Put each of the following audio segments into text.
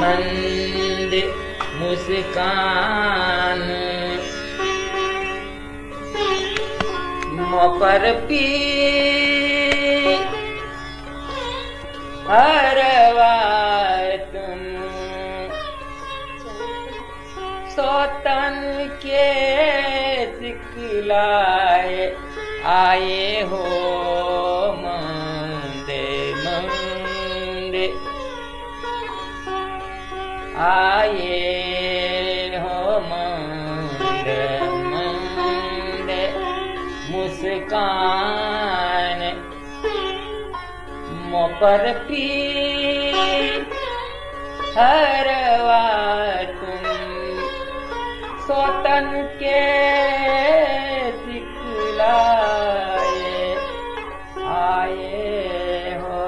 मंदिर मुस्कान। मोपर पी हरवार तुम सोतन के सिखलाए आए हो मंदे मंदे। आए हो मंदे मंदे मुस्कान। मोपर पी हरवा सोतन के सिखलाए आए हो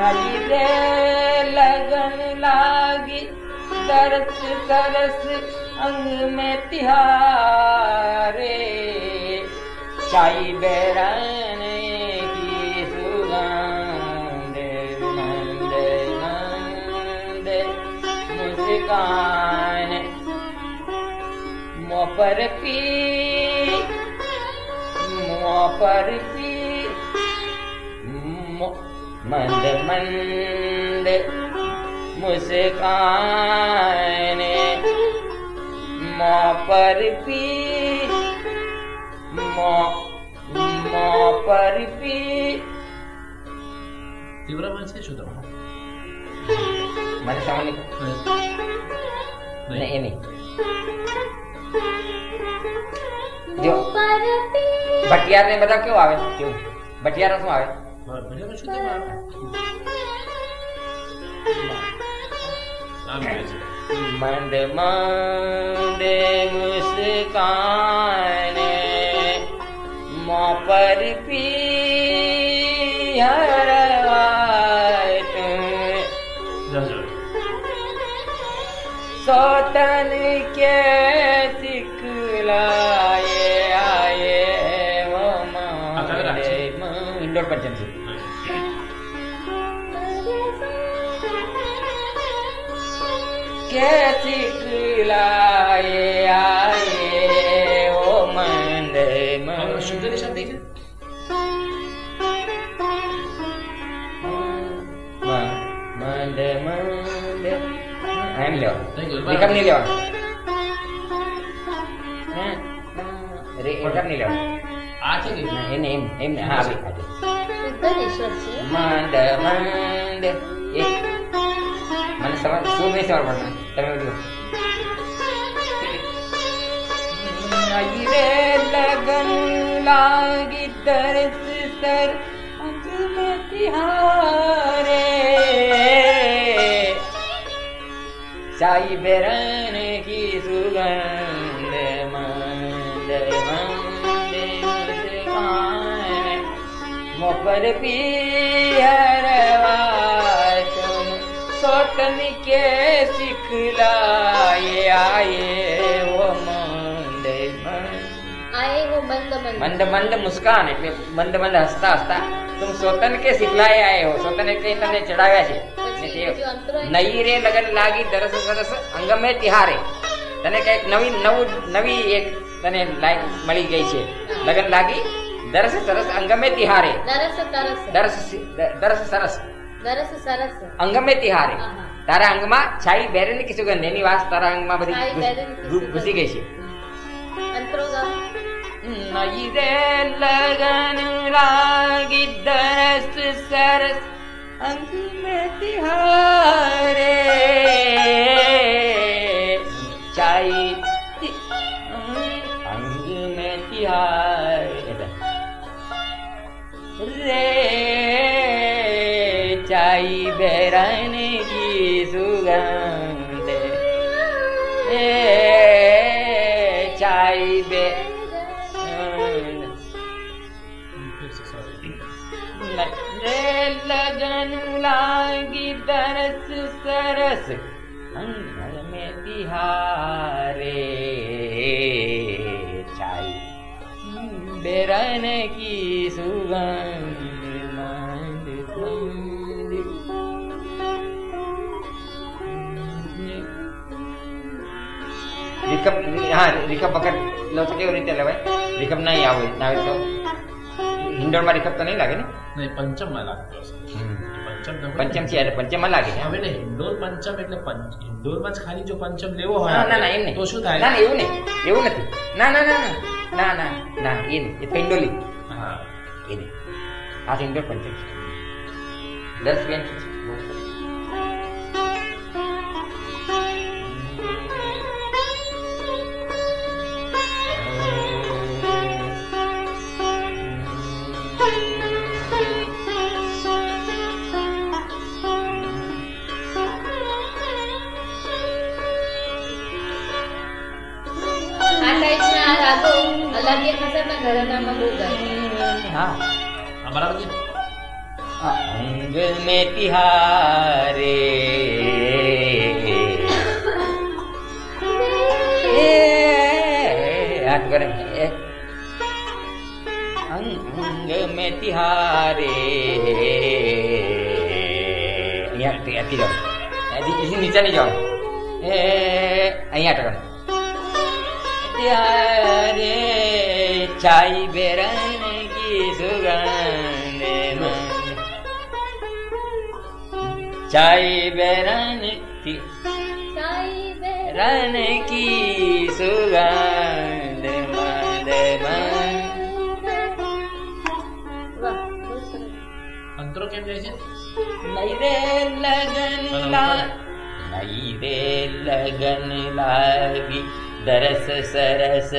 नई रे लगन लागी तरस तरस अंग में तिहारे चाई बेरन गान मोपर पी मोपर पी मंद मंद मुस्कान मोपर पी मो मोपर पी तीव्र मन से शुद्ध mana sama nih nih ini Jo, batiar nih berapa kilo awe? Jo, batiar apa semua awe? Batiar macam apa? Mande mande musikane ma वतन के सिखलाए आए हो मेरे इंडोर पंचम से के सिखलाए आए हो मंदे मन शुद्ध निशान देखे मंदे मन નહીં લેવા રિકમ નહીં લેવા રે એકમ નહીં લેવા આ છે કે એને એમ એમ ને હા મંડ મંડ એક મને સમજ શું નહીં સમજ પડશે તમે બોલો રે લગન લાગી તરસ તર અજમતિહાર साई बेरन की सुगंध मंद मंद मुस्कान मोपर पीहर सोटन के सिखलाए आए वो मंद मंद। आए वो मंद मंद। मंद मुस्कान मंद मंद हंसता हंसता। तुम તું के सिखलाए आए हो સોતન એટલે તને चढ़ाया નઈ રે લગન લાગી દરસ સરસ અંગમે તિહારે. તને કંઈક નવી નવું નવી એક તને લાઈન મળી ગઈ છે. લગન લાગી દરસ સરસ અંગમે તિહારે. દરસ દરસ દરસ સરસ. દરસ સરસ. અંગમે તિહારે. તારા અંગમાં છાઈ બેરેની કે સુગંધ એની વાસ તારા અંગમાં બધી ઘૂસ- ગઈ છે. નઈ રે લગન લાગી દરસ સરસ अंतिम तिहार लगन लागी दरस सरस अंग में तिहारे छाई बेरन की सुगंध मंद मंद રિકપ હા રિકપ વખત લો તો કેવી રીતે લેવાય રિકપ નહીં આવે ના આવે તો હિંડોળમાં રિકપ તો નહીં લાગે ને? નહીં પંચમમાં લાગતો હશે. પંચમ તો પંચમ છે એટલે પંચમમાં લાગે છે. હવે ને હિંડોળ પંચમ એટલે પંચ હિંડોળમાં જ ખાલી જો પંચમ લેવો હોય ના ના એમ નહીં. તો શું થાય? ના એવું નહીં. એવું નથી. ના ના ના ના. ના ના એ નહીં. એ પેન્ડોલી હા. એ નહીં. આ ઇન્ડોર પંચમ છે. દસ બેન છે. આ ટાઈપના આ રાગો અલાદીન હસનના ઘરાનામાં બહુ ગાય હા આ બરાબર છે अंग में तिहारे हाथ करें ए, अंग में तिहारे અહીંયા અતિ જાઓ એથી નીચે નહીં જાઓ એ અહીંયા प्यारे चाई बेरन की सुगंध मन चाई बेरन की रन की सुगंध मंद मन लगन ला नहीं रे लगन लागी। નહીં રે લગન લા નહીં રે લગન લાગી દરસ સરસ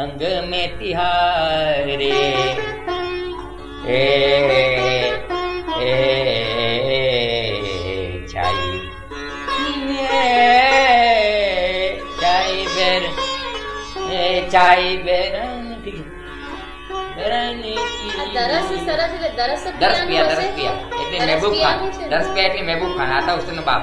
અંગ में तिहारे ए ए छाई ए छाई बेर ए छाई बेरन की બેરન આ की દરસ સરસ એટલે દરસ દરસ પિયા પિયાનું દરસ હશે? પિયા એટલે દરસ મહેબૂબ ખાન પિયાનું છે ને? દરસ પિયા એટલે મહેબૂબ ખાન આતા ઉસ્તનો બાપ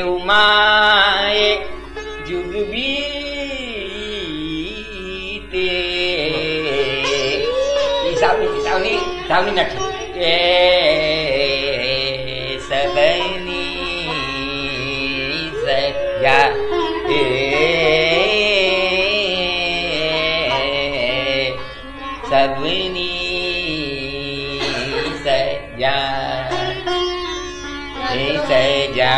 उमायुगीते ए सबनी सज्जाी सज्जा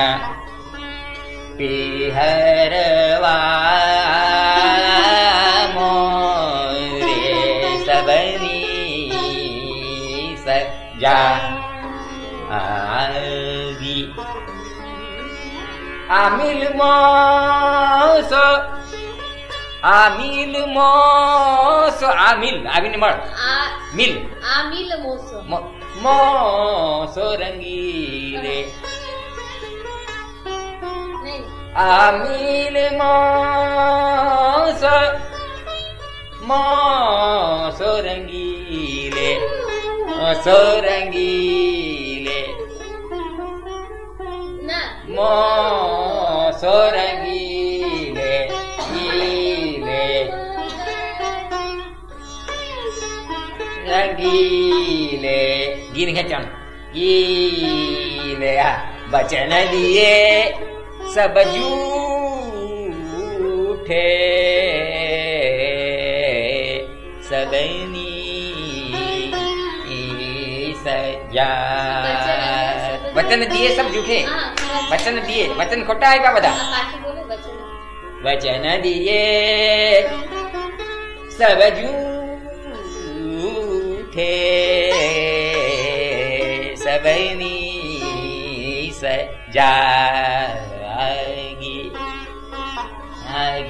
আমিল মস আমিল মস আমিল আমিল মর মিল আমিল মস মস রঙ্গিলে அமீலு மாச மாசோரங்கிலே மாசோரங்கிலே. மாசோரங்கிலே கீலே ரங்கிலே. கீனுங்க கீலையா வச்சனதியே moso moso rangile moso rangile ના moso rangile gile ગીલે ગીને ખેંચાણ ગીલે આ વચન દિએ સબ જૂઠે સબની સજા વચન દિએ સબ જૂઠે હા, હા. વચન દિએ વચન ખોટા આપ્યા બધા હા, પાછું બોલો વચન વચન દિયે સબ જૂઠે સબની સજાગી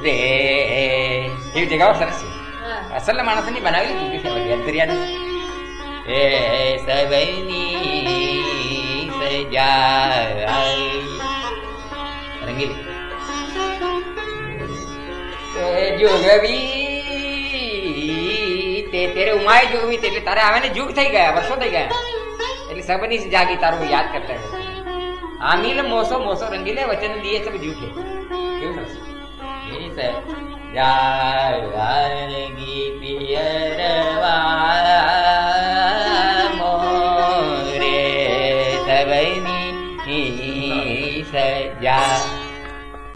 રે કેવી જગાઓ સરસ છે હા. અસલ માણસની બનાવેલી મૂકી છે બધી અંતર્યાની એ સબૈની સજા રંગીલી તો એ જોગવી તે તેરે ઉમાય જોગવી તે એટલે તારે આવે ને જુગ થઈ ગયા વર્ષો થઈ ગયા એટલે સબની જાગી તારું યાદ કરતા હોય આમીલ મોસો મોસો રંગીલે વચન દિએ સબ જૂઠે गीप्यवा